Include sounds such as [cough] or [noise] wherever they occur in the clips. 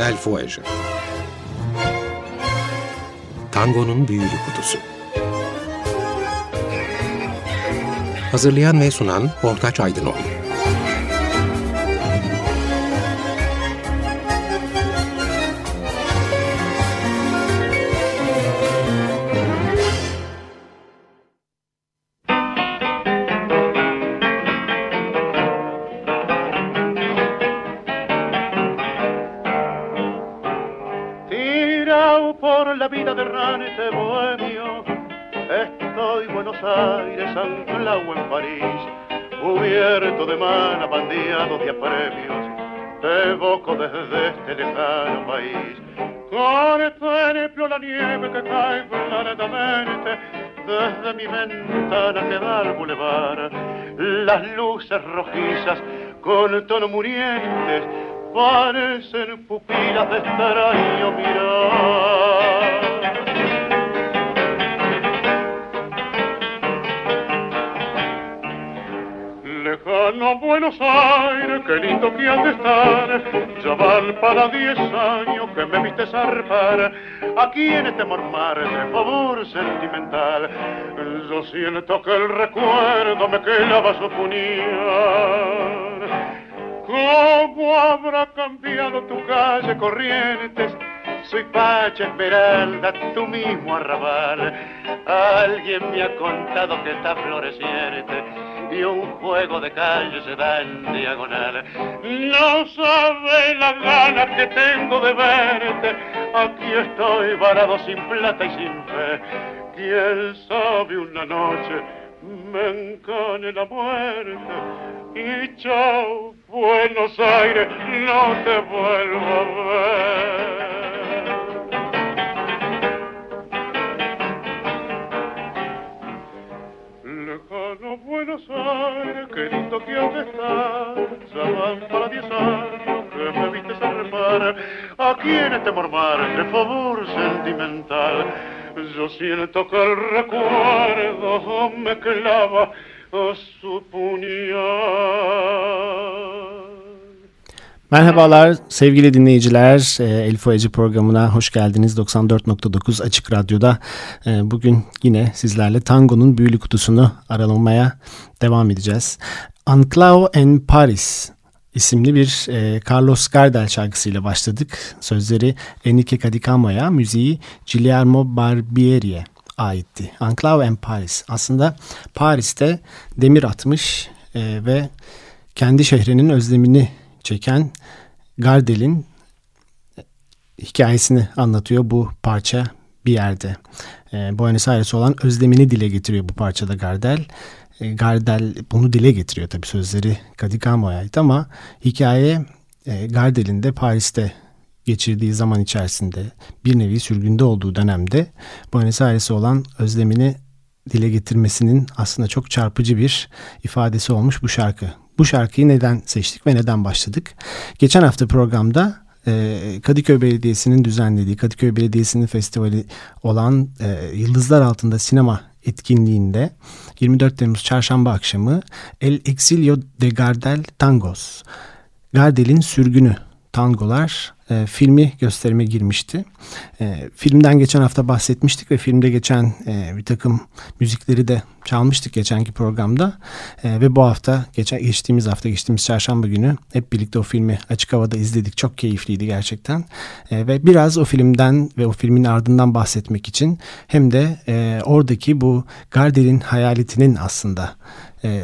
El Fuege Tango'nun Büyülü Kutusu. Hazırlayan ve sunan Ortaç Aydınoğlu con tono murientes parecen pupilas de extraño mirar. Lejano Buenos Aires, qué lindo que han de estar. Ya van para diez años que me viste zarpar aquí en este mormar de favor sentimental. Yo siento que el recuerdo me clava su puñal. ¿Cómo habrá cambiado tu calle Corrientes? Soy Pacha Esmeralda, tu mismo arrabal. Alguien me ha contado que está floreciente y un juego de calle se da en diagonal. No sabe la gana que tengo de verte. Aquí estoy varado sin plata y sin fe. Quién sabe una noche me encane la muerte y chao Buenos Aires, no te vuelvo a ver. Buenos Aires, qué lindo que has de estar, ya van para diez años me viste a repar, aquí en este mormar de favor sentimental, yo siento que el recuerdo me clava su puñal. Merhabalar sevgili dinleyiciler. E, Elif Oyacı programına hoş geldiniz. 94.9 Açık Radyo'da. E, bugün yine sizlerle tangonun büyülü kutusunu aralamaya devam edeceğiz. Anclao en Paris isimli bir e, Carlos Gardel şarkısıyla başladık. Sözleri Enrique Cadicama'ya, müziği Guillermo Barbieri'ye aitti. Enclave en Paris. Aslında Paris'te demir atmış e, ve kendi şehrinin özlemini çeken Gardel'in hikayesini anlatıyor bu parça bir yerde. E, Buenos Aires olan özlemini dile getiriyor bu parçada Gardel. E, Gardel bunu dile getiriyor tabi sözleri Kadigamo'ya ait ama hikaye e, Gardel'in de Paris'te geçirdiği zaman içerisinde bir nevi sürgünde olduğu dönemde Buenos Aires'e olan özlemini dile getirmesinin aslında çok çarpıcı bir ifadesi olmuş bu şarkı. Bu şarkıyı neden seçtik ve neden başladık? Geçen hafta programda e, Kadıköy Belediyesi'nin düzenlediği, Kadıköy Belediyesi'nin festivali olan Yıldızlar Altında Sinema etkinliğinde 24 Temmuz çarşamba akşamı El Exilio de Gardel Tangos, Gardel'in sürgünü tangolar e, filmi gösterime girmişti. E, filmden geçen hafta bahsetmiştik ve filmde geçen e, bir takım müzikleri de çalmıştık geçenki programda. E, ve bu hafta, geçen geçtiğimiz hafta, geçtiğimiz çarşamba günü hep birlikte o filmi açık havada izledik. Çok keyifliydi gerçekten. E, ve biraz o filmden ve o filmin ardından bahsetmek için hem de e, oradaki bu Gardel'in hayaletinin aslında e,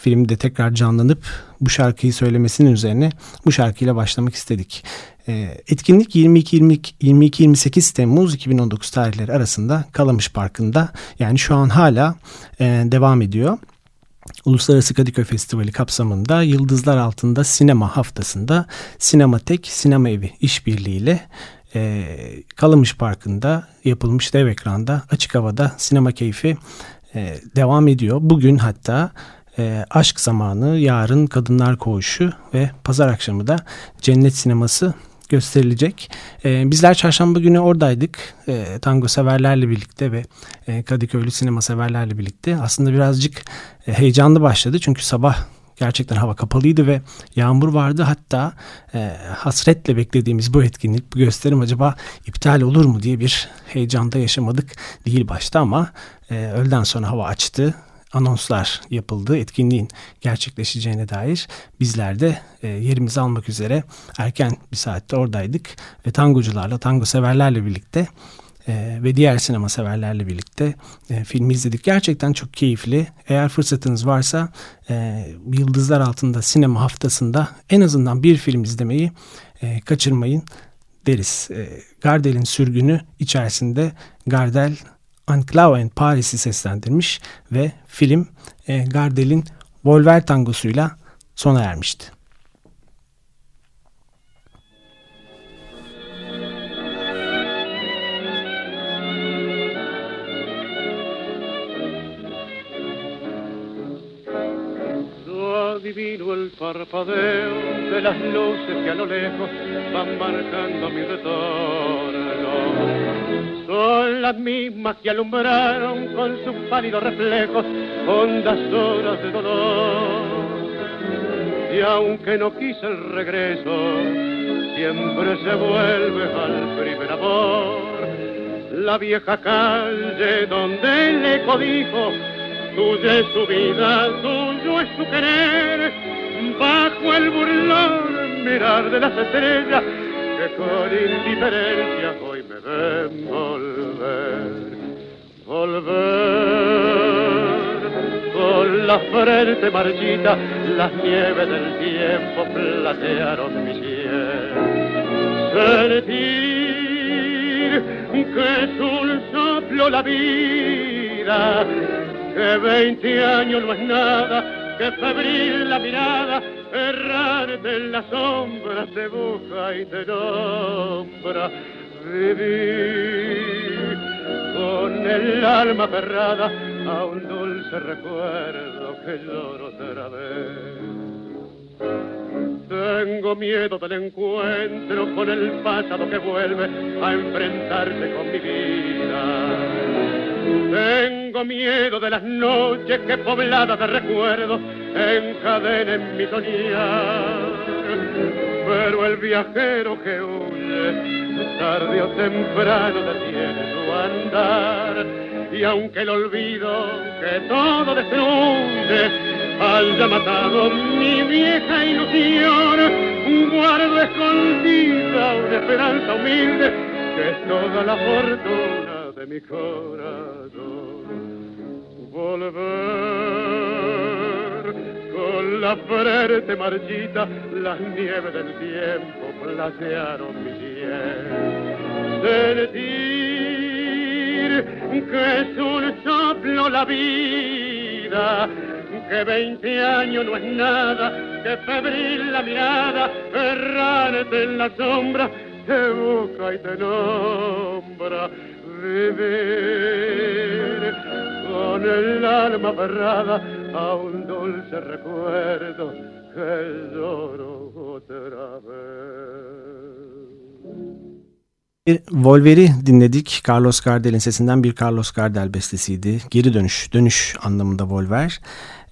filmde tekrar canlanıp bu şarkıyı söylemesinin üzerine bu şarkıyla başlamak istedik. E, etkinlik 22-28 Temmuz 2019 tarihleri arasında Kalamış Parkı'nda yani şu an hala e, devam ediyor. Uluslararası Kadıköy Festivali kapsamında Yıldızlar Altında Sinema Haftası'nda Sinematek Sinema Evi işbirliğiyle e, Kalamış Parkı'nda yapılmış dev ekranda açık havada sinema keyfi e, devam ediyor. Bugün hatta e, Aşk Zamanı, yarın Kadınlar Koğuşu ve pazar akşamı da Cennet Sineması gösterilecek. E, bizler çarşamba günü oradaydık. E, tango severlerle birlikte ve e, Kadıköylü sinema severlerle birlikte. Aslında birazcık e, heyecanlı başladı. Çünkü sabah Gerçekten hava kapalıydı ve yağmur vardı. Hatta e, hasretle beklediğimiz bu etkinlik, bu gösterim acaba iptal olur mu diye bir heyecanda yaşamadık değil başta ama e, öğleden sonra hava açtı anonslar yapıldı. Etkinliğin gerçekleşeceğine dair bizler de e, yerimizi almak üzere erken bir saatte oradaydık ve tangocularla, tango severlerle birlikte e, ve diğer sinema severlerle birlikte e, filmi izledik. Gerçekten çok keyifli. Eğer fırsatınız varsa e, Yıldızlar Altında sinema haftasında en azından bir film izlemeyi e, kaçırmayın deriz. E, Gardel'in sürgünü içerisinde Gardel Anclao en Paris'i seslendirmiş ve film e, Gardel'in Volver tangosuyla sona ermişti. Adivino el parpadeo de las luces que a lo lejos van marcando mi retorno. Son las mismas que alumbraron con sus pálidos reflejos hondas horas de dolor. Y aunque no quise el regreso, siempre se vuelve al primer amor. La vieja calle donde le codijo Tuya es su vida, tuyo es su querer, bajo el burlón mirar de las estrellas que con indiferencia hoy me ven volver. Volver con la frente marchita, las nieves del tiempo platearon mi cielo. Sentir que es un soplo la vida que veinte años no es nada, que febril la mirada, errarte en las sombras te busca y te nombra. Vivir con el alma cerrada a un dulce recuerdo que lloro otra vez. Tengo miedo del encuentro con el pasado que vuelve a enfrentarse con mi vida tengo miedo de las noches que pobladas de recuerdos encadenen mi soñar. Pero el viajero que huye, tarde o temprano detiene su andar. Y aunque el olvido que todo destruye haya matado mi vieja ilusión, guardo escondida una esperanza humilde que es toda la fortuna mi corazón. Volver con la frente marchita, las nieves del tiempo placearon mi piel. Sentir que es un soplo la vida, que veinte años no es nada, que febril la mirada, errarte en la sombra, te busca y te nombra vivir con el alma aferrada a un dulce recuerdo que lloro otra vez. Volver'i dinledik. Carlos Gardel'in sesinden bir Carlos Gardel bestesiydi. Geri dönüş, dönüş anlamında Volver.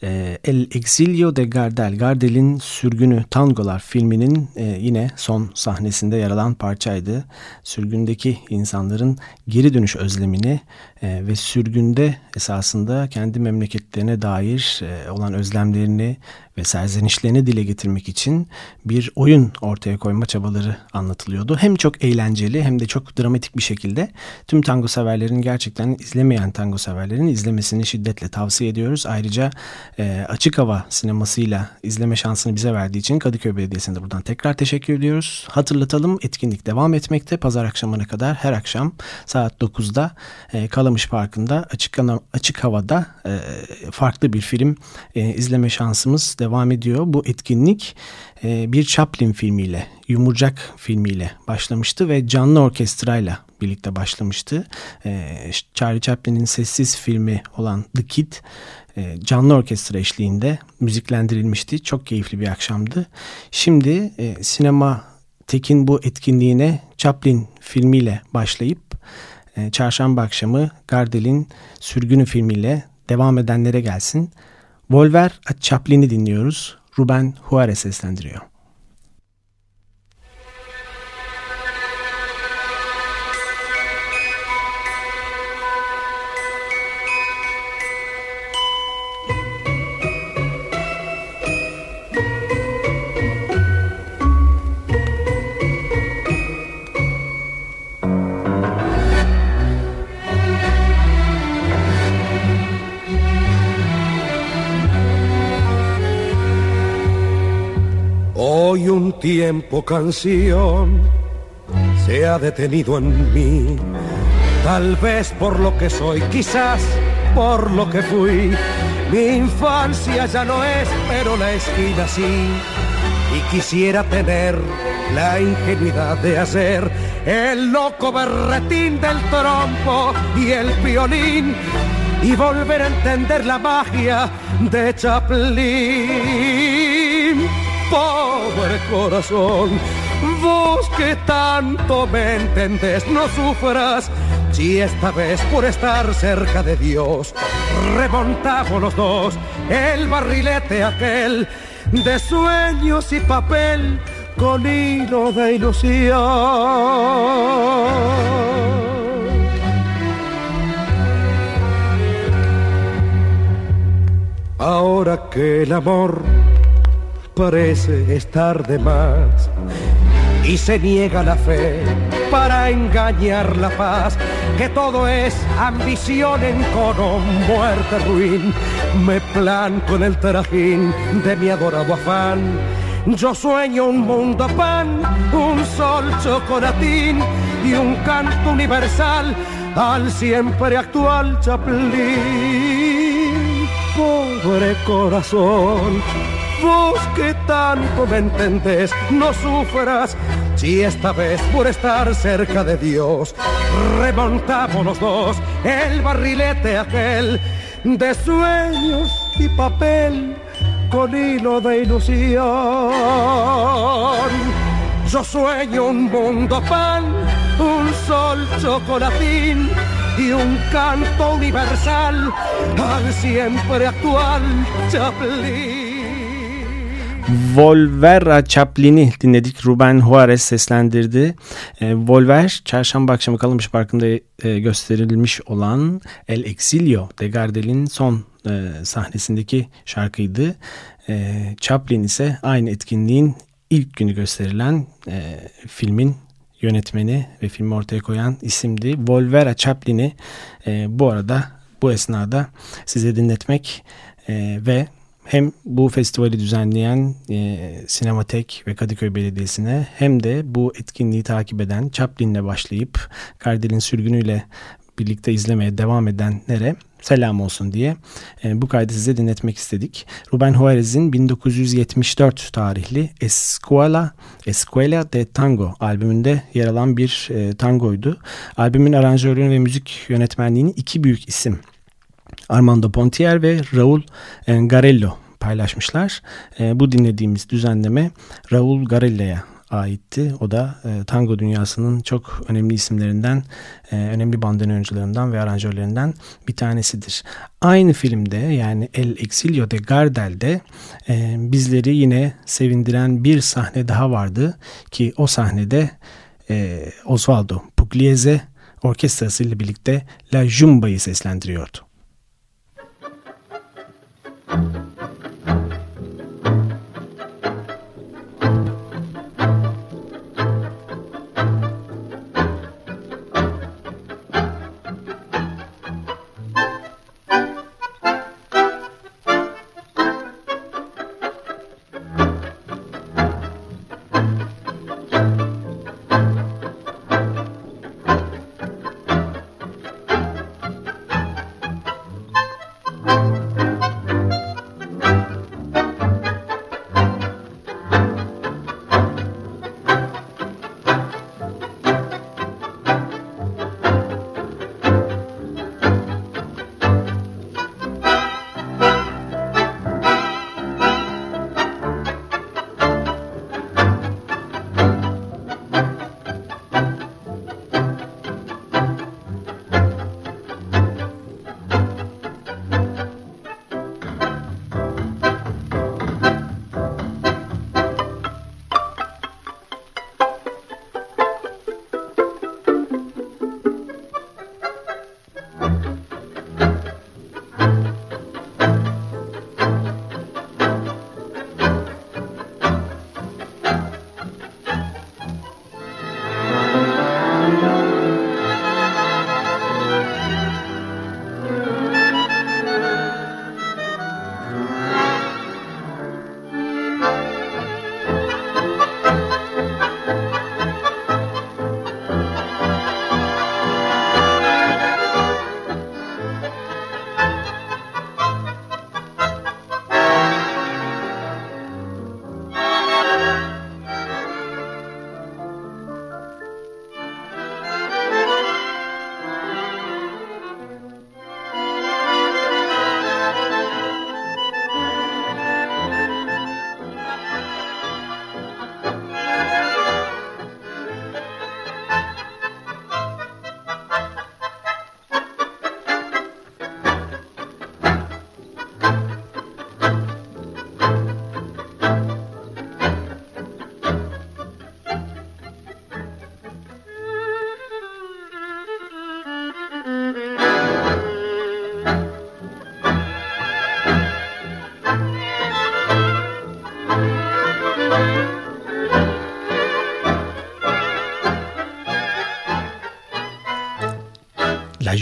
Ee, El Exilio de Gardel, Gardel'in Sürgünü Tangolar filminin e, yine son sahnesinde yer alan parçaydı. Sürgündeki insanların geri dönüş özlemini e, ve sürgünde esasında kendi memleketlerine dair e, olan özlemlerini ve serzenişlerini dile getirmek için bir oyun ortaya koyma çabaları anlatılıyordu. Hem çok eğlenceli hem de çok dramatik bir şekilde tüm tango severlerin gerçekten izlemeyen tango severlerin izlemesini şiddetle tavsiye ediyoruz. Ayrıca e, açık hava sinemasıyla izleme şansını bize verdiği için Kadıköy Belediyesi'ne buradan tekrar teşekkür ediyoruz. Hatırlatalım etkinlik devam etmekte. Pazar akşamına kadar her akşam saat 9'da e, Kalamış Parkı'nda açık, açık havada e, farklı bir film e, izleme şansımız devam ediyor. Bu etkinlik e, bir Chaplin filmiyle, Yumurcak filmiyle başlamıştı ve canlı orkestrayla birlikte başlamıştı. E, Charlie Chaplin'in sessiz filmi olan The Kid e, canlı orkestra eşliğinde müziklendirilmişti. Çok keyifli bir akşamdı. Şimdi e, sinema Tekin bu etkinliğine Chaplin filmiyle başlayıp e, çarşamba akşamı Gardel'in Sürgünü filmiyle devam edenlere gelsin. Volver Chaplin'i dinliyoruz. Ruben Juarez seslendiriyor. Tiempo canción se ha detenido en mí. Tal vez por lo que soy, quizás por lo que fui. Mi infancia ya no es, pero la esquina sí. Y quisiera tener la ingenuidad de hacer el loco berretín del trompo y el violín y volver a entender la magia de Chaplin pobre corazón. Vos que tanto me entendés, no sufras. Si esta vez por estar cerca de Dios remontamos los dos el barrilete aquel de sueños y papel con hilo de ilusión. Ahora que el amor parece estar de más y se niega la fe para engañar la paz, que todo es ambición en cono, muerte, ruin. Me planto en el trajín de mi adorado afán. Yo sueño un mundo pan, un sol chocolatín y un canto universal al siempre actual Chaplin. Pobre corazón, Vos que tanto me entendés, no sufras si esta vez por estar cerca de Dios remontamos los dos el barrilete aquel de sueños y papel con hilo de ilusión. Yo sueño un mundo pan, un sol chocolatín y un canto universal al siempre actual Chaplin. Volvera Chaplin'i dinledik. Ruben Juarez seslendirdi. E, Volver çarşamba akşamı Kalınmış Parkı'nda e, gösterilmiş olan El Exilio de Gardel'in son e, sahnesindeki şarkıydı. E, Chaplin ise aynı etkinliğin ilk günü gösterilen e, filmin yönetmeni ve filmi ortaya koyan isimdi. Volvera Chaplin'i e, bu arada bu esnada size dinletmek e, ve hem bu festivali düzenleyen e, Sinematek ve Kadıköy Belediyesi'ne hem de bu etkinliği takip eden Chaplin'le başlayıp Kardel'in sürgünüyle birlikte izlemeye devam edenlere selam olsun diye e, bu kaydı size dinletmek istedik. Ruben Juarez'in 1974 tarihli Escuela, Escuela de Tango albümünde yer alan bir e, tangoydu. Albümün aranjörlüğünü ve müzik yönetmenliğini iki büyük isim Armando Pontier ve Raul Garello paylaşmışlar. E, bu dinlediğimiz düzenleme Raul Garello'ya aitti. O da e, tango dünyasının çok önemli isimlerinden, e, önemli bandoneoncılarından ve aranjörlerinden bir tanesidir. Aynı filmde yani El Exilio de Gardel'de e, bizleri yine sevindiren bir sahne daha vardı ki o sahnede e, Osvaldo Pugliese orkestrasıyla birlikte La Jumba'yı seslendiriyordu. La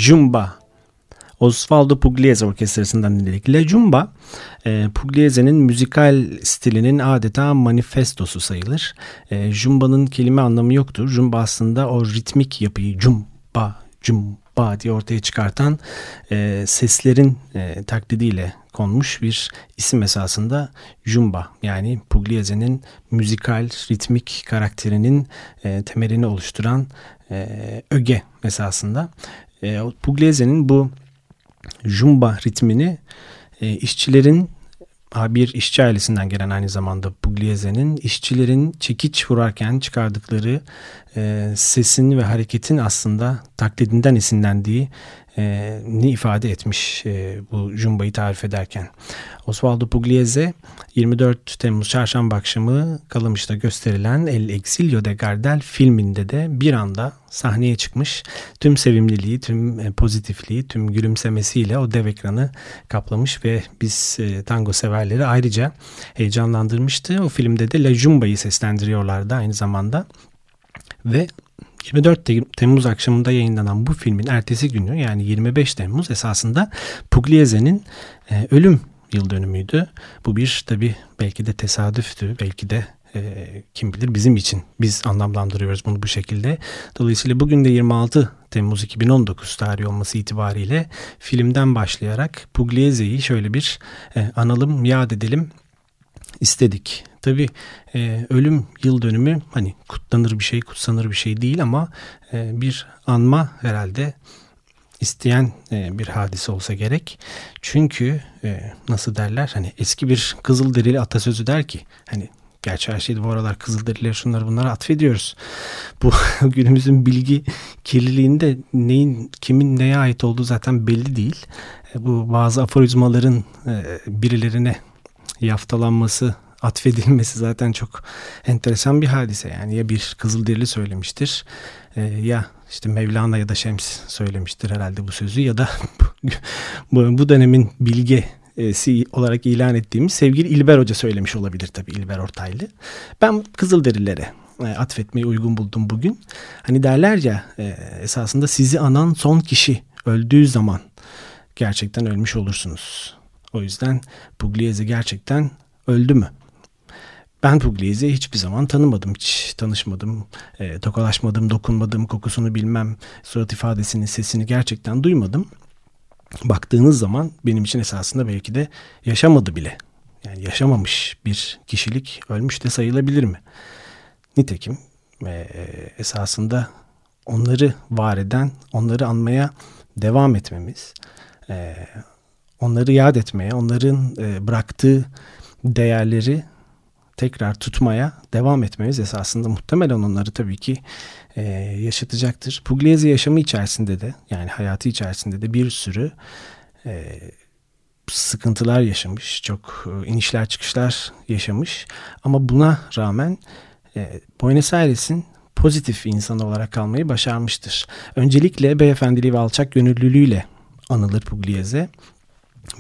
Jumba Osvaldo Pugliese orkestrasından dinledik. La Jumba, e, Pugliese'nin müzikal stilinin adeta manifestosu sayılır. E, Jumba'nın kelime anlamı yoktur. Jumba aslında o ritmik yapıyı Jumba, Jumba diye ortaya çıkartan e, seslerin e, taklidiyle konmuş bir isim esasında Jumba yani Pugliese'nin müzikal ritmik karakterinin e, temelini oluşturan e, öge esasında. E, Pugliese'nin bu Jumba ritmini e, işçilerin bir işçi ailesinden gelen aynı zamanda Pugliese'nin işçilerin çekiç vurarken çıkardıkları e, sesin ve hareketin aslında taklidinden esinlendiği e, ni ifade etmiş e, bu Jumba'yı tarif ederken. Osvaldo Pugliese 24 Temmuz çarşamba akşamı Kalamış'ta gösterilen El Exilio de Gardel filminde de bir anda sahneye çıkmış. Tüm sevimliliği, tüm e, pozitifliği, tüm gülümsemesiyle o dev ekranı kaplamış ve biz e, tango severleri ayrıca heyecanlandırmıştı. O filmde de La Jumba'yı seslendiriyorlardı aynı zamanda. Ve 24 Temmuz akşamında yayınlanan bu filmin ertesi günü yani 25 Temmuz esasında Pugliese'nin e, ölüm yıl dönümüydü. Bu bir tabi belki de tesadüftü belki de e, kim bilir bizim için biz anlamlandırıyoruz bunu bu şekilde. Dolayısıyla bugün de 26 Temmuz 2019 tarihi olması itibariyle filmden başlayarak Pugliese'yi şöyle bir e, analım, yad edelim istedik. Tabi e, ölüm yıl dönümü hani kutlanır bir şey, kutsanır bir şey değil ama e, bir anma herhalde isteyen e, bir hadise olsa gerek. Çünkü e, nasıl derler hani eski bir Kızılderili atasözü der ki hani Gerçi her şeyde bu aralar Kızılderililer şunları bunları atfediyoruz. Bu [laughs] günümüzün bilgi kirliliğinde neyin kimin neye ait olduğu zaten belli değil. E, bu bazı aforizmaların e, birilerine yaftalanması, atfedilmesi zaten çok enteresan bir hadise. Yani ya bir Kızılderili söylemiştir e, ya işte Mevlana ya da Şems söylemiştir herhalde bu sözü ya da [laughs] bu, bu dönemin bilge olarak ilan ettiğimiz sevgili İlber Hoca söylemiş olabilir tabii İlber Ortaylı. Ben Kızılderililere e, atfetmeyi uygun buldum bugün. Hani derler ya e, esasında sizi anan son kişi öldüğü zaman gerçekten ölmüş olursunuz. O yüzden Pugliese gerçekten öldü mü? Ben Pugliese'yi hiçbir zaman tanımadım, hiç tanışmadım, e, tokalaşmadım, dokunmadım, kokusunu bilmem, surat ifadesini, sesini gerçekten duymadım. Baktığınız zaman benim için esasında belki de yaşamadı bile. Yani yaşamamış bir kişilik ölmüş de sayılabilir mi? Nitekim e, esasında onları var eden, onları anmaya devam etmemiz, e, onları yad etmeye, onların e, bıraktığı değerleri tekrar tutmaya devam etmemiz esasında muhtemelen onları tabii ki e, yaşatacaktır. Pugliese yaşamı içerisinde de yani hayatı içerisinde de bir sürü e, sıkıntılar yaşamış, çok e, inişler çıkışlar yaşamış ama buna rağmen e, Buenos Aires'in pozitif insan olarak kalmayı başarmıştır. Öncelikle beyefendiliği ve alçak gönüllülüğüyle anılır Pugliese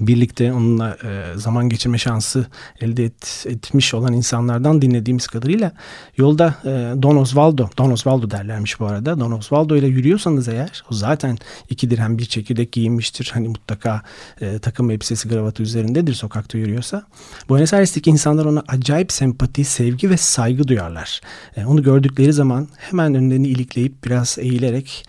birlikte onunla e, zaman geçirme şansı elde et, etmiş olan insanlardan dinlediğimiz kadarıyla yolda e, Don Osvaldo, Don Osvaldo derlermiş bu arada. Don Osvaldo ile yürüyorsanız eğer o zaten iki dirhem bir çekirdek giyinmiştir. Hani mutlaka e, takım elbisesi gravatı üzerindedir sokakta yürüyorsa. Buenos Aires'teki insanlar ona acayip sempati, sevgi ve saygı duyarlar. E, onu gördükleri zaman hemen önlerini ilikleyip biraz eğilerek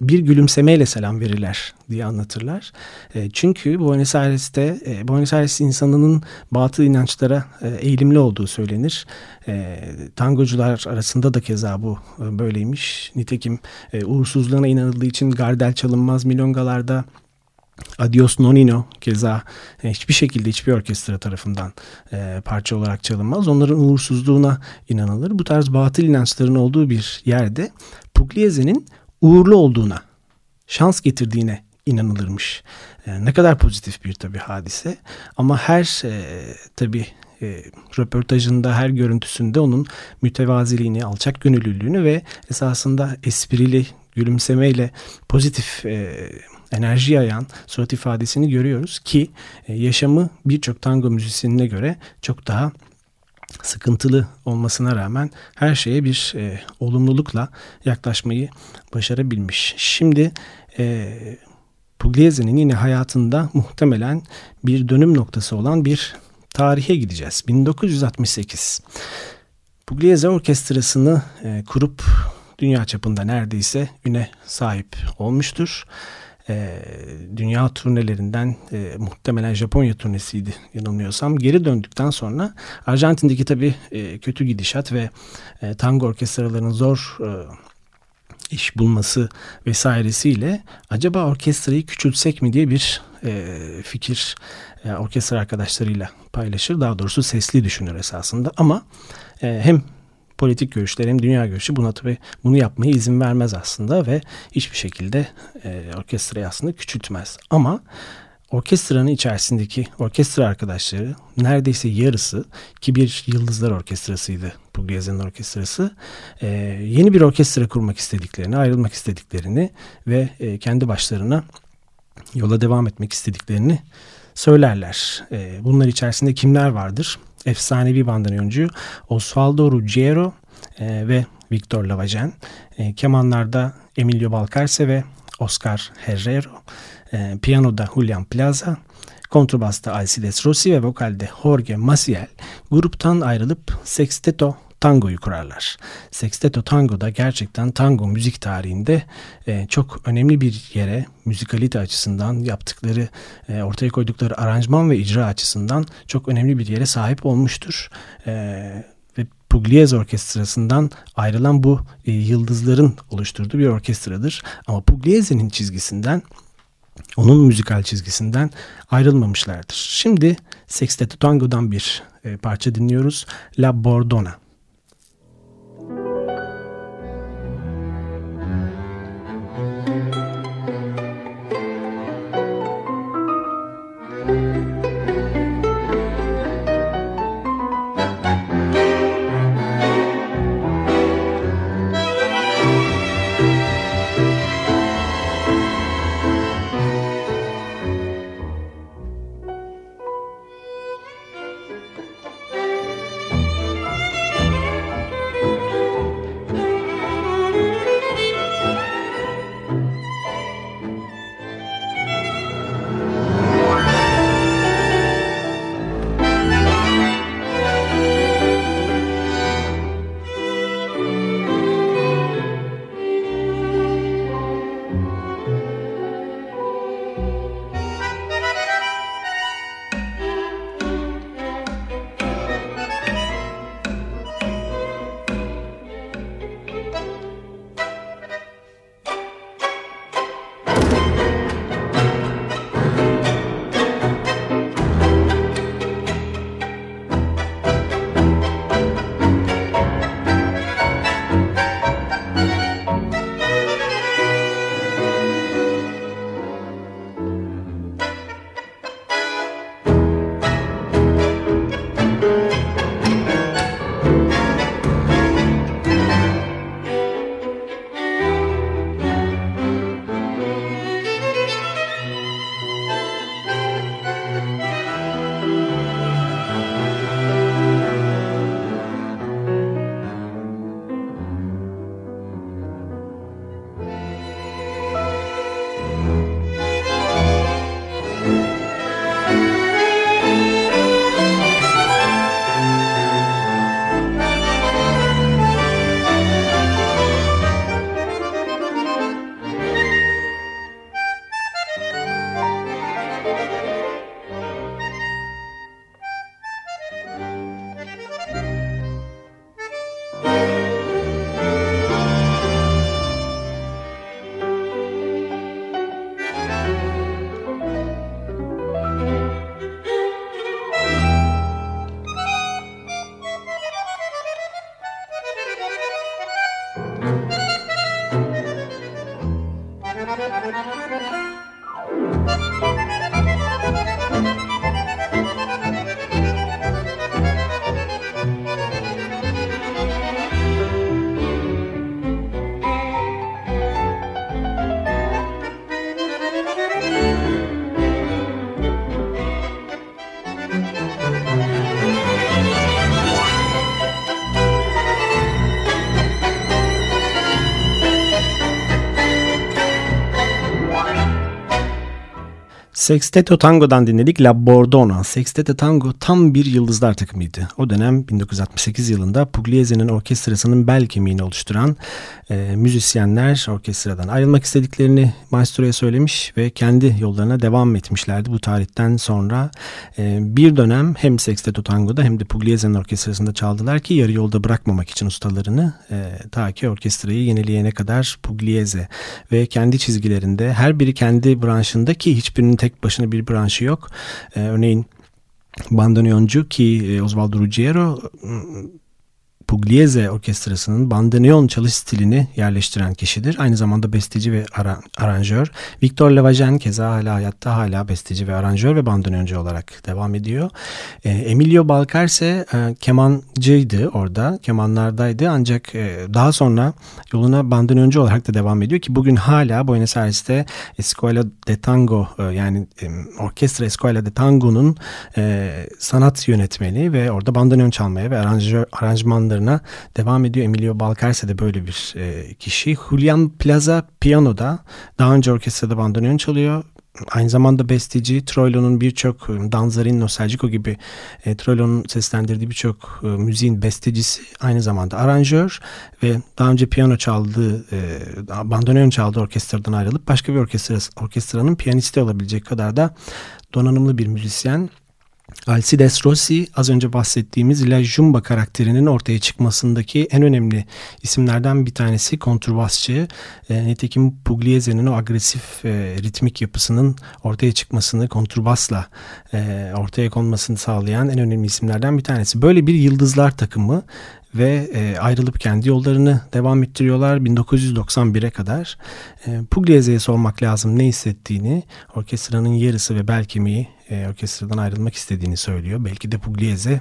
bir gülümsemeyle selam verirler diye anlatırlar. E, çünkü Buenos Aires'te e, Buenos Aires insanının batıl inançlara e, eğilimli olduğu söylenir. E, tangocular arasında da keza bu e, böyleymiş. Nitekim e, uğursuzluğuna inanıldığı için gardel çalınmaz milongalarda Adios Nonino keza e, hiçbir şekilde hiçbir orkestra tarafından e, parça olarak çalınmaz. Onların uğursuzluğuna inanılır. Bu tarz batıl inançların olduğu bir yerde Pugliese'nin uğurlu olduğuna, şans getirdiğine inanılırmış. E, ne kadar pozitif bir tabi hadise ama her e, tabi e, röportajında her görüntüsünde onun mütevaziliğini, alçak gönüllülüğünü ve esasında esprili gülümsemeyle pozitif e, enerji yayan surat ifadesini görüyoruz ki e, yaşamı birçok tango müzisyenine göre çok daha sıkıntılı olmasına rağmen her şeye bir e, olumlulukla yaklaşmayı başarabilmiş. Şimdi e, Pugliese'nin yine hayatında muhtemelen bir dönüm noktası olan bir tarihe gideceğiz. 1968. Pugliese Orkestrası'nı e, kurup dünya çapında neredeyse üne sahip olmuştur. E, dünya turnelerinden e, muhtemelen Japonya turnesiydi yanılmıyorsam geri döndükten sonra Arjantin'deki tabii e, kötü gidişat ve e, tango orkestralarının zor e, iş bulması vesairesiyle acaba orkestrayı küçültsek mi diye bir e, fikir e, orkestra arkadaşlarıyla paylaşır. Daha doğrusu sesli düşünür esasında ama e, hem politik görüşler hem dünya görüşü buna tabii bunu yapmaya izin vermez aslında ve hiçbir şekilde e, orkestrayı aslında küçültmez. Ama orkestranın içerisindeki orkestra arkadaşları neredeyse yarısı ki bir Yıldızlar Orkestrası'ydı Pugliase'nin orkestrası e, yeni bir orkestra kurmak istediklerini ayrılmak istediklerini ve e, kendi başlarına yola devam etmek istediklerini söylerler. E, bunlar içerisinde kimler vardır? Efsanevi bandoneoncu Osvaldo Ruggiero e, ve Victor Lavagen. E, kemanlarda Emilio Balcarce ve Oscar Herrero. E, piyanoda Julian Plaza. Kontrbasta Alcides Rossi ve vokalde Jorge Maciel gruptan ayrılıp Sexteto tangoyu kurarlar. Sexteto tango da gerçekten tango müzik tarihinde e, çok önemli bir yere müzikalite açısından yaptıkları, e, ortaya koydukları aranjman ve icra açısından çok önemli bir yere sahip olmuştur. E, ve Pugliese Orkestrası'ndan ayrılan bu e, yıldızların oluşturduğu bir orkestradır. Ama Pugliese'nin çizgisinden onun müzikal çizgisinden ayrılmamışlardır. Şimdi Sexteto Tango'dan bir e, parça dinliyoruz. La Bordona. Sexteto Tango'dan dinledik La Bordona. Sexteto Tango tam bir yıldızlar takımıydı. O dönem 1968 yılında Pugliese'nin orkestrasının bel kemiğini oluşturan e, müzisyenler orkestradan ayrılmak istediklerini maestroya söylemiş ve kendi yollarına devam etmişlerdi bu tarihten sonra. E, bir dönem hem Sexteto Tango'da hem de Pugliese'nin orkestrasında çaldılar ki yarı yolda bırakmamak için ustalarını e, ta ki orkestrayı yenileyene kadar Pugliese ve kendi çizgilerinde her biri kendi branşında ki hiçbirinin tek başına bir branşı yok. E, örneğin bandoneoncu ki e, Osvaldo Ruggiero Pugliese Orkestrası'nın bandoneon çalış stilini yerleştiren kişidir. Aynı zamanda besteci ve ara, aranjör. Victor Levagen keza hala hayatta hala besteci ve aranjör ve bandoneoncu olarak devam ediyor. E, Emilio Balcarce e, kemancıydı orada. Kemanlardaydı ancak e, daha sonra yoluna bandoneoncu olarak da devam ediyor ki bugün hala Buenos Aires'te Escuela de Tango e, yani e, Orkestra Escuela de Tango'nun e, sanat yönetmeni ve orada bandoneon çalmaya ve aranjör, aranjmanları çalışmalarına devam ediyor. Emilio Balcarce de böyle bir e, kişi. Julian Plaza piyanoda daha önce orkestrada bandoneon çalıyor. Aynı zamanda besteci Troilo'nun birçok e, Danzarin, Nostalgico gibi e, Troilo'nun seslendirdiği birçok e, müziğin bestecisi aynı zamanda aranjör ve daha önce piyano çaldığı, e, bandoneon çaldığı orkestradan ayrılıp başka bir orkestra, orkestranın piyanisti olabilecek kadar da donanımlı bir müzisyen. Alcides Rossi az önce bahsettiğimiz La Jumba karakterinin ortaya çıkmasındaki en önemli isimlerden bir tanesi kontrbasçı. E, nitekim Pugliese'nin o agresif e, ritmik yapısının ortaya çıkmasını kontrbasla e, ortaya konmasını sağlayan en önemli isimlerden bir tanesi. Böyle bir yıldızlar takımı ve e, ayrılıp kendi yollarını devam ettiriyorlar 1991'e kadar. E, Pugliese'ye sormak lazım ne hissettiğini, orkestranın yarısı ve belki mi e, orkestradan ayrılmak istediğini söylüyor. Belki de Pugliese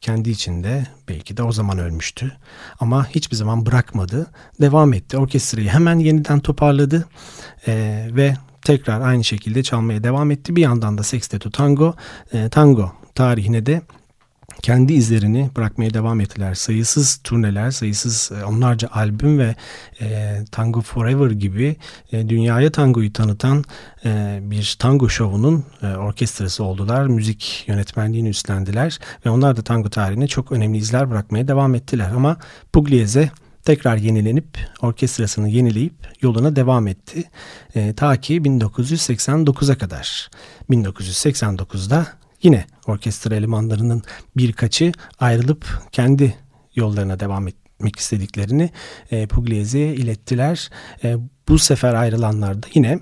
kendi içinde belki de o zaman ölmüştü. Ama hiçbir zaman bırakmadı. Devam etti. Orkestrayı hemen yeniden toparladı. E, ve tekrar aynı şekilde çalmaya devam etti. Bir yandan da Sexteto Tango, e, tango tarihine de kendi izlerini bırakmaya devam ettiler. Sayısız turneler, sayısız e, onlarca albüm ve e, Tango Forever gibi e, dünyaya tangoyu tanıtan e, bir tango şovunun e, orkestrası oldular. Müzik yönetmenliğini üstlendiler ve onlar da tango tarihine çok önemli izler bırakmaya devam ettiler. Ama Pugliese tekrar yenilenip orkestrasını yenileyip yoluna devam etti. E, ta ki 1989'a kadar. 1989'da Yine orkestra elemanlarının birkaçı ayrılıp kendi yollarına devam etmek istediklerini e, Pugliese'ye ilettiler. E, bu sefer ayrılanlar da yine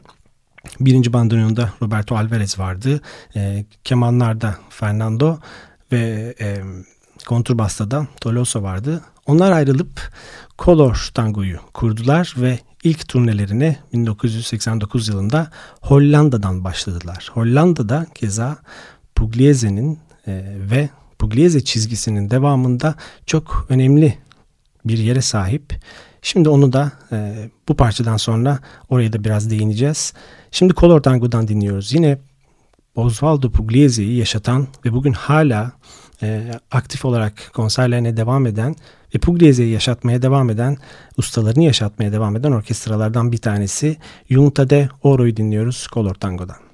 birinci bandoneonda Roberto Alvarez vardı. E, kemanlarda Fernando ve e, kontrbasta da Tolosa vardı. Onlar ayrılıp Color Tango'yu kurdular ve ilk turnelerine 1989 yılında Hollanda'dan başladılar. Hollanda'da keza Pugliese'nin e, ve Pugliese çizgisinin devamında çok önemli bir yere sahip. Şimdi onu da e, bu parçadan sonra oraya da biraz değineceğiz. Şimdi Color Tango'dan dinliyoruz. Yine Osvaldo Pugliese'yi yaşatan ve bugün hala e, aktif olarak konserlerine devam eden ve Pugliese'yi yaşatmaya devam eden, ustalarını yaşatmaya devam eden orkestralardan bir tanesi. Junta de Oro'yu dinliyoruz Color Tango'dan.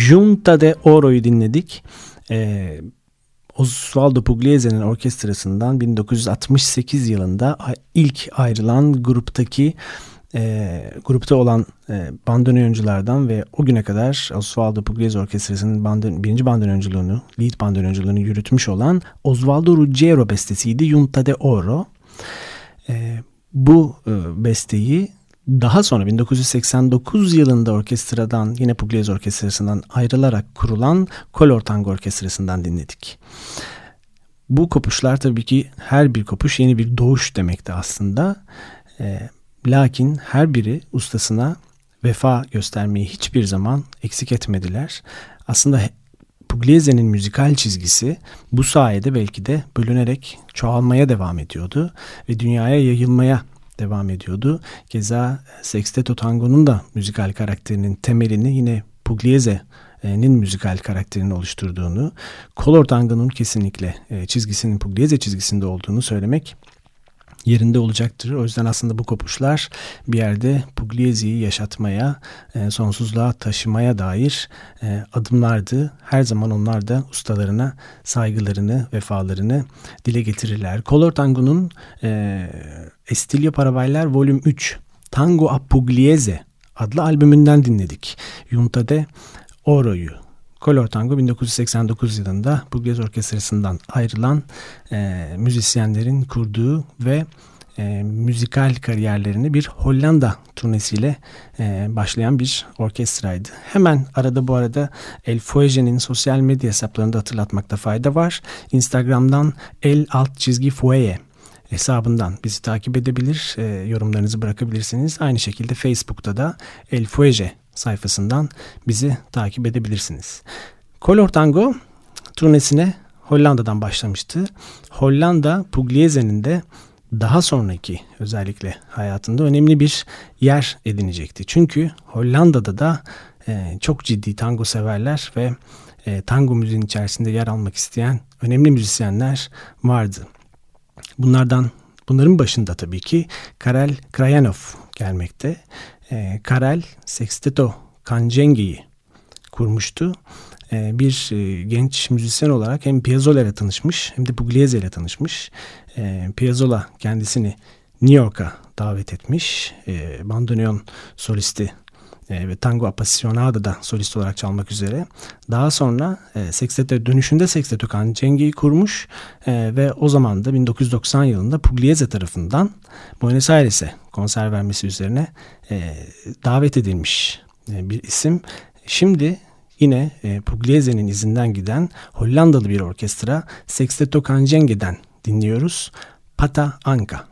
Junta de Oro'yu dinledik. Ee, Osvaldo Pugliese'nin orkestrasından 1968 yılında ilk ayrılan gruptaki e, grupta olan e, bandoneonculardan ve o güne kadar Osvaldo Pugliese Orkestrası'nın bandon, birinci bandoneonculuğunu, lead bandoneonculuğunu yürütmüş olan Osvaldo Ruggiero bestesiydi Junta de Oro. E, bu e, besteyi daha sonra 1989 yılında orkestradan yine Pugliese Orkestrası'ndan ayrılarak kurulan Color Tango Orkestrası'ndan dinledik. Bu kopuşlar tabii ki her bir kopuş yeni bir doğuş demekti aslında. E, lakin her biri ustasına vefa göstermeyi hiçbir zaman eksik etmediler. Aslında Pugliese'nin müzikal çizgisi bu sayede belki de bölünerek çoğalmaya devam ediyordu ve dünyaya yayılmaya devam ediyordu. Keza Sexteto Tango'nun da müzikal karakterinin temelini yine Pugliese'nin müzikal karakterini oluşturduğunu, Color Tango'nun kesinlikle e, çizgisinin Pugliese çizgisinde olduğunu söylemek yerinde olacaktır. O yüzden aslında bu kopuşlar bir yerde Pugliese'yi yaşatmaya, e, sonsuzluğa taşımaya dair e, adımlardı. Her zaman onlar da ustalarına saygılarını, vefalarını dile getirirler. Color Tango'nun e, Estilio Paravaller Volüm 3 Tango a Pugliese adlı albümünden dinledik. Yunta'de Oro'yu Color Tango 1989 yılında Pugliese Orkestrası'ndan ayrılan e, müzisyenlerin kurduğu ve e, müzikal kariyerlerini bir Hollanda turnesiyle e, başlayan bir orkestraydı. Hemen arada bu arada El Fuege'nin sosyal medya hesaplarını da hatırlatmakta fayda var. Instagram'dan el alt çizgi fueye hesabından bizi takip edebilir, e, yorumlarınızı bırakabilirsiniz. Aynı şekilde Facebook'ta da El Fuege sayfasından bizi takip edebilirsiniz. Color Tango turnesine Hollanda'dan başlamıştı. Hollanda Pugliese'nin de daha sonraki özellikle hayatında önemli bir yer edinecekti. Çünkü Hollanda'da da e, çok ciddi tango severler ve e, tango müziğin içerisinde yer almak isteyen önemli müzisyenler vardı. Bunlardan bunların başında tabii ki Karel Krajanov gelmekte. E, Karel Sexteto Kancengi'yi kurmuştu. E, bir e, genç müzisyen olarak hem Piazzolla ile tanışmış hem de Pugliese ile tanışmış. E, Piazzolla kendisini New York'a davet etmiş. E, bandoneon solisti e, ve Tango Appassionato'da solist olarak çalmak üzere. Daha sonra e, Sexteto dönüşünde Sexteto Kancengi'yi kurmuş e, ve o zaman da 1990 yılında Pugliese tarafından Buenos Aires'e konser vermesi üzerine e, davet edilmiş e, bir isim. Şimdi yine e, Pugliese'nin izinden giden Hollandalı bir orkestra Sexteto Kancengi'den dinliyoruz. Pata Anka.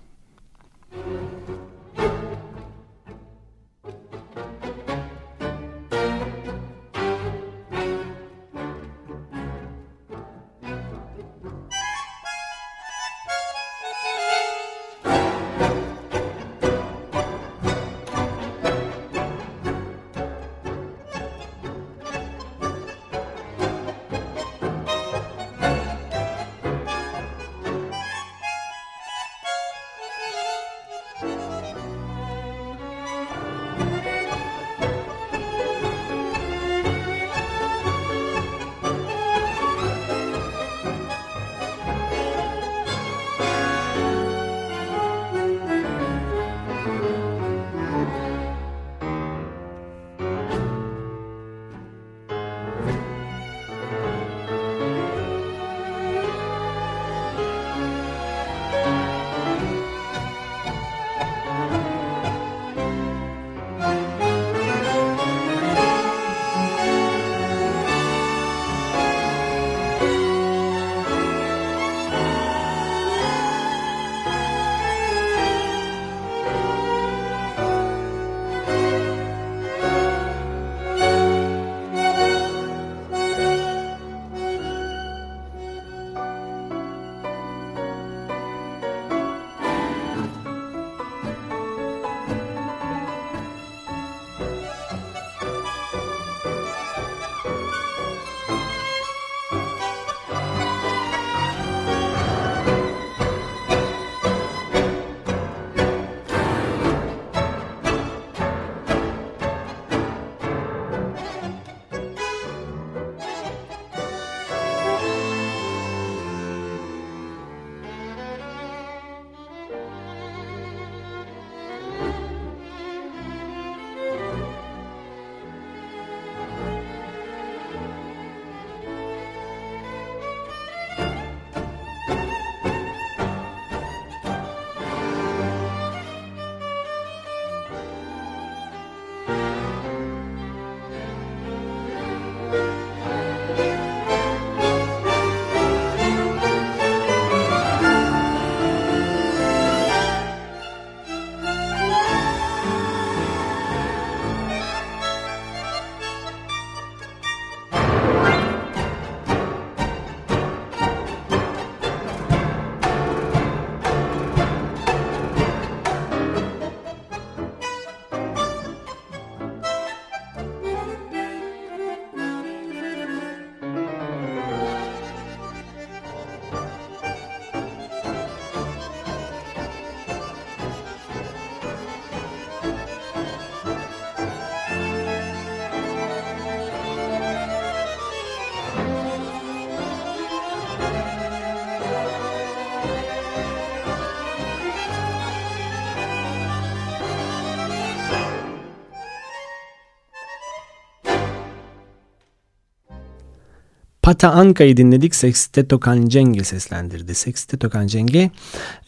Pata Anka'yı dinledik. Sexteto Kancenge seslendirdi. Sexteto Kancenge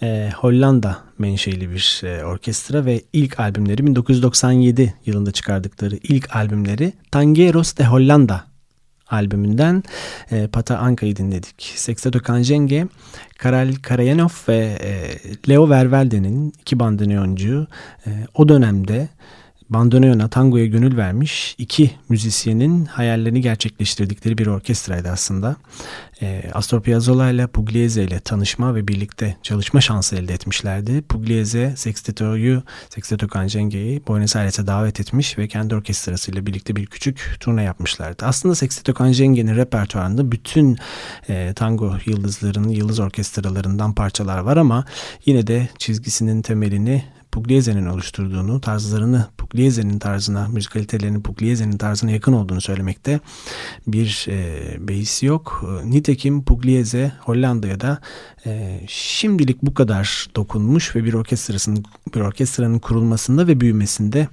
e, Hollanda menşeli bir e, orkestra ve ilk albümleri 1997 yılında çıkardıkları ilk albümleri Tangeros de Hollanda albümünden e, Pata Anka'yı dinledik. Sexteto Kancenge, Karal Karayanov ve e, Leo Vervelde'nin iki bandoneoncu e, o dönemde bandoneona, tangoya gönül vermiş iki müzisyenin hayallerini gerçekleştirdikleri bir orkestraydı aslında. E, Astor Piazzolla ile Pugliese ile tanışma ve birlikte çalışma şansı elde etmişlerdi. Pugliese Sexteto'yu, Sexteto Cangenge'yi Buenos Aires'e davet etmiş ve kendi orkestrasıyla birlikte bir küçük turne yapmışlardı. Aslında Sexteto Cangenge'nin repertuarında bütün e, tango yıldızlarının, yıldız orkestralarından parçalar var ama yine de çizgisinin temelini Pugliese'nin oluşturduğunu, tarzlarını Pugliese'nin tarzına, müzikalitelerinin Pugliese'nin tarzına yakın olduğunu söylemekte bir e, beis yok. Nitekim Pugliese Hollanda'ya da e, şimdilik bu kadar dokunmuş ve bir orkestrasının bir orkestranın kurulmasında ve büyümesinde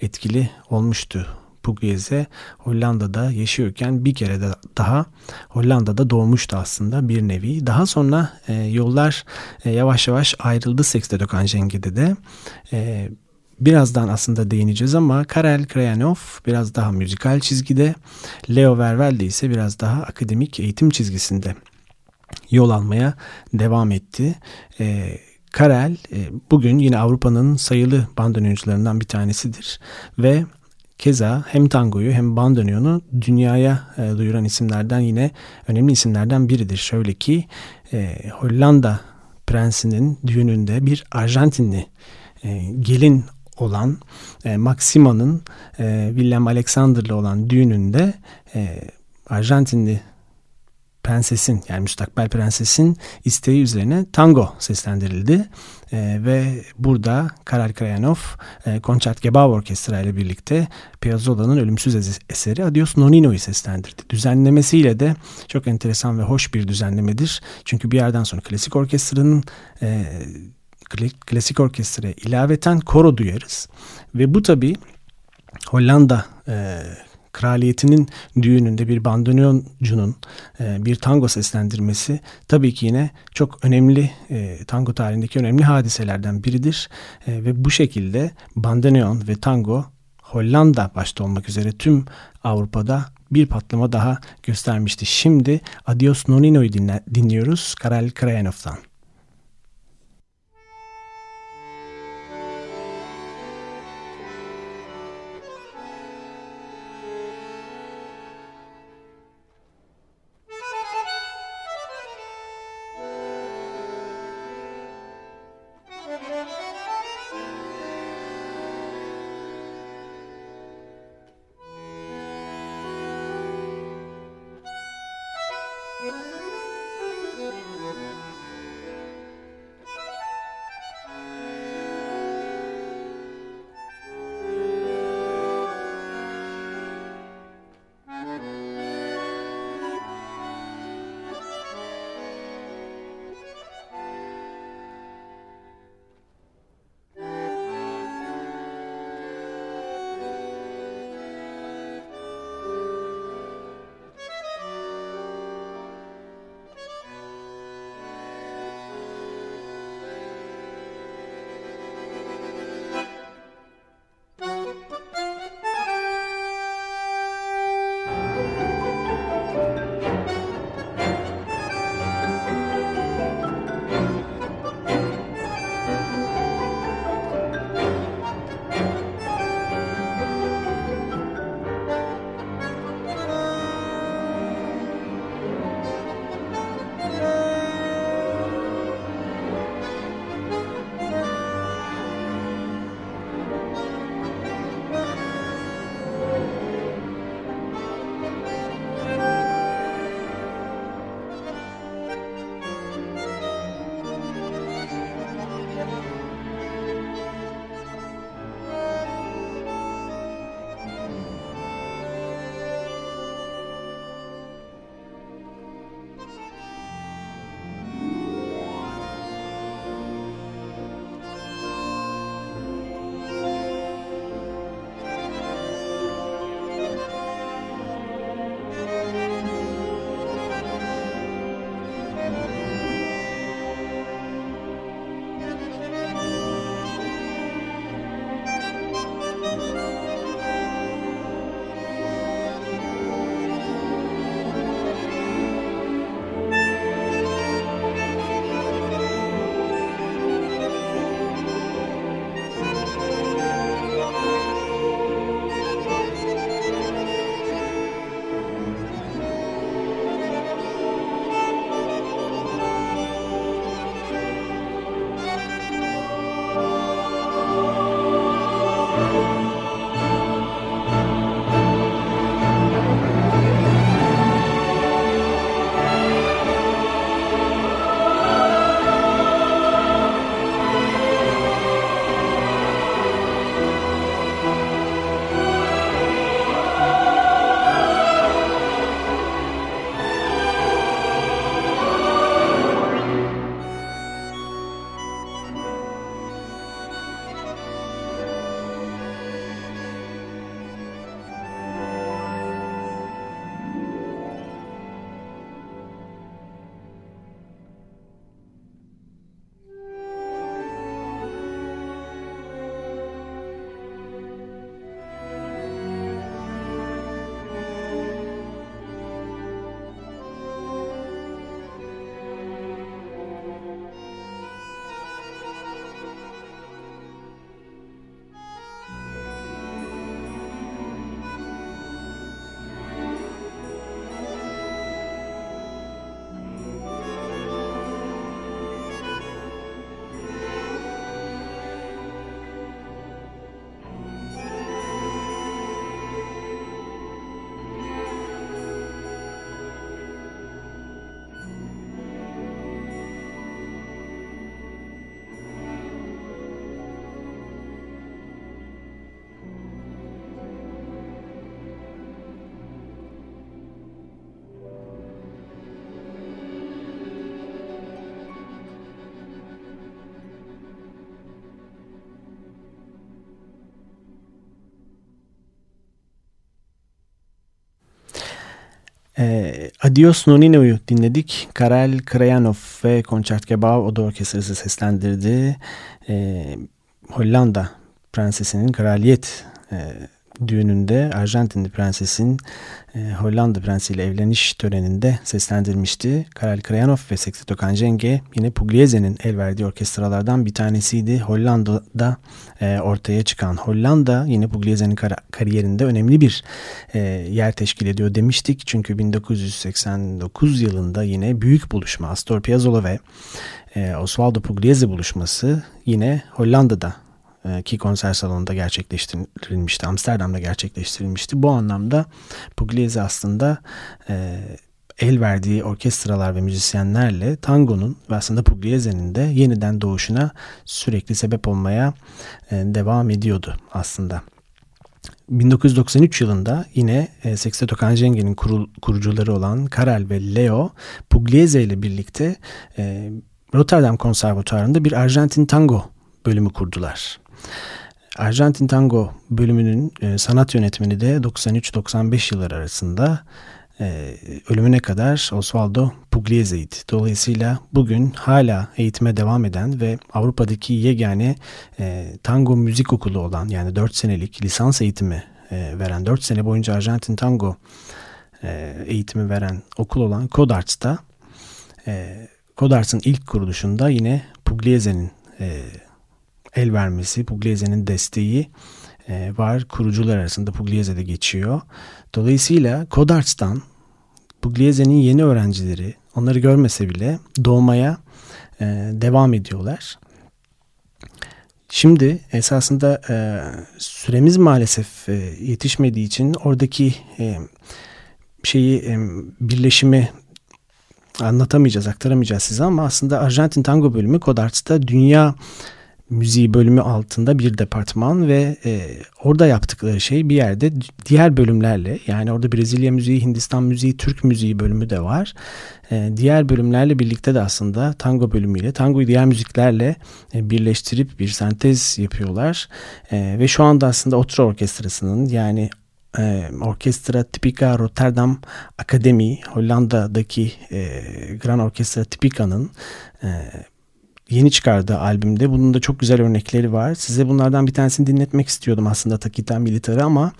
etkili olmuştu Pugliese Hollanda'da yaşıyorken bir kere de daha Hollanda'da doğmuştu aslında bir nevi. Daha sonra e, yollar e, yavaş yavaş ayrıldı Sexteto Kanjenge'de de. E, birazdan aslında değineceğiz ama Karel Krayanov biraz daha müzikal çizgide, Leo Vervelde ise biraz daha akademik eğitim çizgisinde yol almaya devam etti. E, Karel e, bugün yine Avrupa'nın sayılı bandoneoncularından bir tanesidir ve Keza hem tangoyu hem bandoneonu dünyaya e, duyuran isimlerden yine önemli isimlerden biridir. Şöyle ki e, Hollanda prensinin düğününde bir Arjantinli e, gelin olan e, Maxima'nın e, Willem Alexander'la olan düğününde e, Arjantinli prensesin yani müstakbel prensesin isteği üzerine tango seslendirildi. E, ve burada Karel Krayanov e, Konçert Gebau Orkestra ile birlikte Piazzolla'nın ölümsüz eseri Adios Nonino'yu seslendirdi. Düzenlemesiyle de çok enteresan ve hoş bir düzenlemedir. Çünkü bir yerden sonra klasik orkestranın e, klasik orkestraya ilaveten koro duyarız. Ve bu tabi Hollanda e, kraliyetinin düğününde bir bandoneoncunun e, bir tango seslendirmesi tabii ki yine çok önemli e, tango tarihindeki önemli hadiselerden biridir. E, ve bu şekilde bandoneon ve tango Hollanda başta olmak üzere tüm Avrupa'da bir patlama daha göstermişti. Şimdi Adios Nonino'yu dinliyoruz Karel Krajanov'dan. E, Adios Nonino'yu dinledik. Karel Krajanov ve Konçertgebouw Oda Orkestrası seslendirdi. E, Hollanda prensesinin kraliyet e, düğününde Arjantinli prensesin e, Hollanda prensiyle evleniş töreninde seslendirmişti. Karel Krajanov ve Sexteto Kanjenge yine Pugliese'nin el verdiği orkestralardan bir tanesiydi. Hollanda'da e, ortaya çıkan Hollanda yine Pugliese'nin kar kariyerinde önemli bir e, yer teşkil ediyor demiştik. Çünkü 1989 yılında yine büyük buluşma Astor Piazzolla ve e, Osvaldo Pugliese buluşması yine Hollanda'da ki konser salonunda gerçekleştirilmişti. Amsterdam'da gerçekleştirilmişti. Bu anlamda Pugliese aslında e, el verdiği orkestralar ve müzisyenlerle tangonun ve aslında Pugliese'nin de yeniden doğuşuna sürekli sebep olmaya e, devam ediyordu aslında. 1993 yılında yine e, Sexteto Kanjenge'nin kurucuları olan Karel ve Leo Pugliese ile birlikte e, Rotterdam Konservatuarı'nda bir Arjantin tango bölümü kurdular. Arjantin Tango bölümünün e, sanat yönetmeni de 93-95 yıllar arasında e, ölümüne kadar Osvaldo Pugliese'ydi. Dolayısıyla bugün hala eğitime devam eden ve Avrupa'daki yegane e, tango müzik okulu olan yani 4 senelik lisans eğitimi veren 4 sene boyunca Arjantin Tango eğitimi veren okul olan Codarts'ta e, Codarts'ın ilk kuruluşunda yine Pugliese'nin el vermesi, Pugliese'nin desteği e, var. Kurucular arasında Pugliese de geçiyor. Dolayısıyla Codarts'tan Pugliese'nin yeni öğrencileri onları görmese bile doğmaya e, devam ediyorlar. Şimdi esasında e, süremiz maalesef yetişmediği için oradaki şeyi birleşimi anlatamayacağız, aktaramayacağız size ama aslında Arjantin Tango bölümü Codarts'ta dünya müziği bölümü altında bir departman ve e, orada yaptıkları şey bir yerde diğer bölümlerle yani orada Brezilya müziği, Hindistan müziği, Türk müziği bölümü de var. E, diğer bölümlerle birlikte de aslında tango bölümüyle tangoyu diğer müziklerle e, birleştirip bir sentez yapıyorlar. E, ve şu anda aslında Otra Orkestrası'nın yani e, Orkestra Tipica Rotterdam Akademi Hollanda'daki e, Gran Orkestra Tipica'nın e, yeni çıkardığı albümde. Bunun da çok güzel örnekleri var. Size bunlardan bir tanesini dinletmek istiyordum aslında Takita Militar'ı ama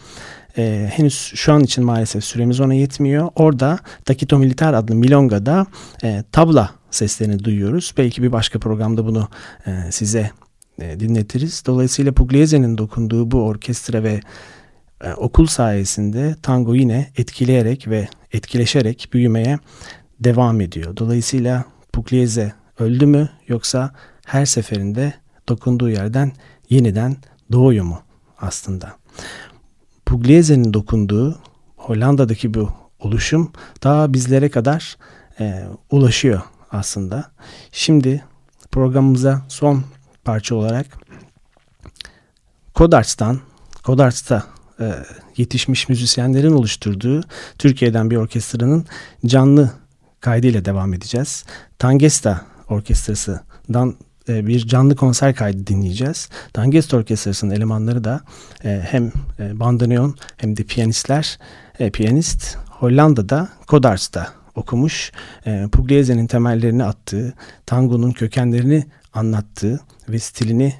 e, henüz şu an için maalesef süremiz ona yetmiyor. Orada Takito Militar adlı Milonga'da e, tabla seslerini duyuyoruz. Belki bir başka programda bunu e, size e, dinletiriz. Dolayısıyla Pugliese'nin dokunduğu bu orkestra ve e, okul sayesinde tango yine etkileyerek ve etkileşerek büyümeye devam ediyor. Dolayısıyla Pugliese öldü mü yoksa her seferinde dokunduğu yerden yeniden doğuyor mu aslında? Pugliese'nin dokunduğu Hollanda'daki bu oluşum daha bizlere kadar e, ulaşıyor aslında. Şimdi programımıza son parça olarak Kodarts'tan, Kodarts'ta e, yetişmiş müzisyenlerin oluşturduğu Türkiye'den bir orkestranın canlı kaydıyla devam edeceğiz. Tangesta Orkestrası'dan e, bir canlı konser kaydı dinleyeceğiz. Dangest Orkestrası'nın elemanları da e, hem e, bandoneon hem de piyanistler, piyanist Hollanda'da Kodars'ta okumuş. Pugliese'nin temellerini attığı, tangonun kökenlerini anlattığı ve stilini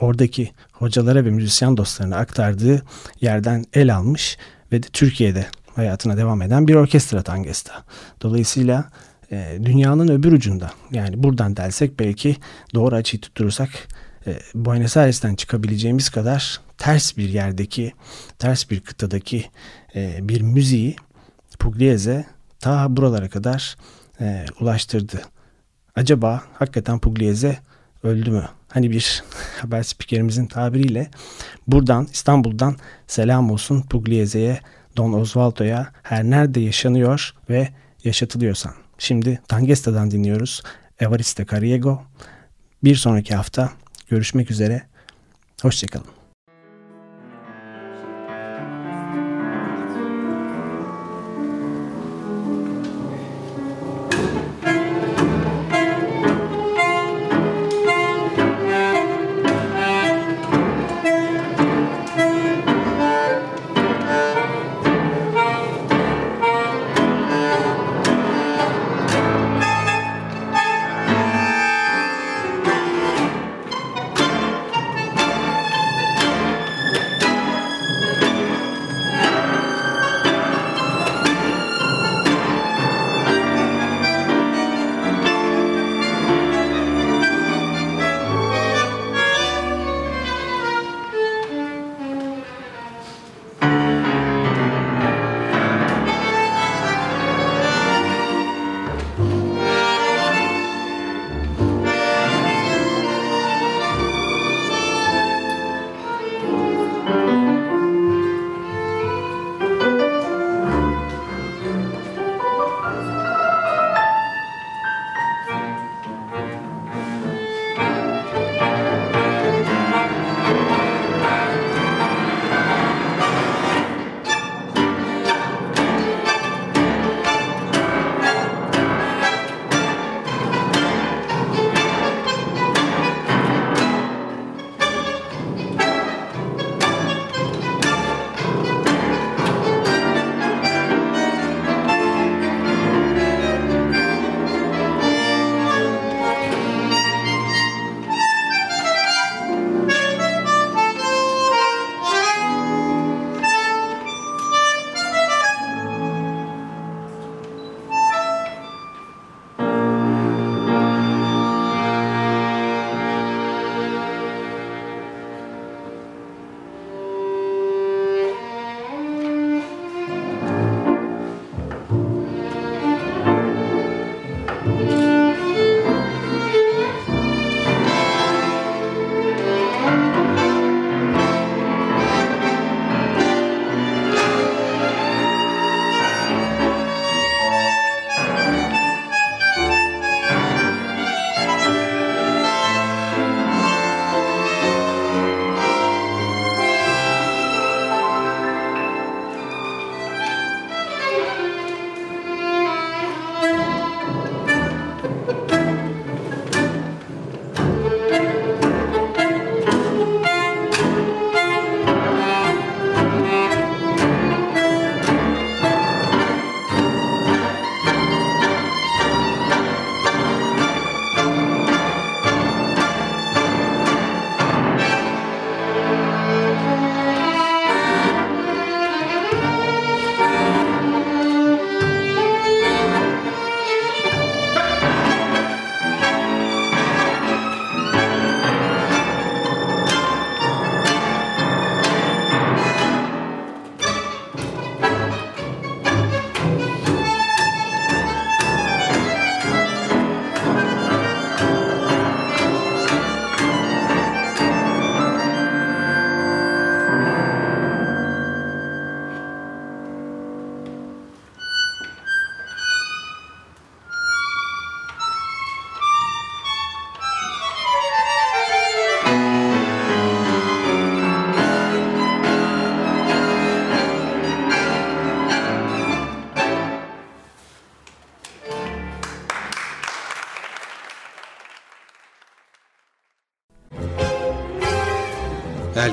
oradaki hocalara ve müzisyen dostlarına aktardığı yerden el almış ve de Türkiye'de hayatına devam eden bir orkestra Tangesta. Dolayısıyla e, dünyanın öbür ucunda yani buradan dersek belki doğru açıyı tutturursak e, Buenos Aires'ten çıkabileceğimiz kadar ters bir yerdeki ters bir kıtadaki e, bir müziği Pugliese ta buralara kadar e, ulaştırdı. Acaba hakikaten Pugliese öldü mü? Hani bir [laughs] haber spikerimizin tabiriyle buradan İstanbul'dan selam olsun Pugliese'ye, Don Osvaldo'ya her nerede yaşanıyor ve yaşatılıyorsan. Şimdi Tangesta'dan dinliyoruz. Evariste Cariego. Bir sonraki hafta görüşmek üzere. Hoşçakalın.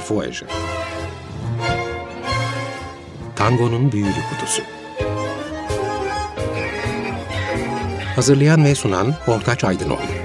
Fuege Tango'nun Büyülü Kutusu. Hazırlayan ve sunan Ortaç Aydınoğlu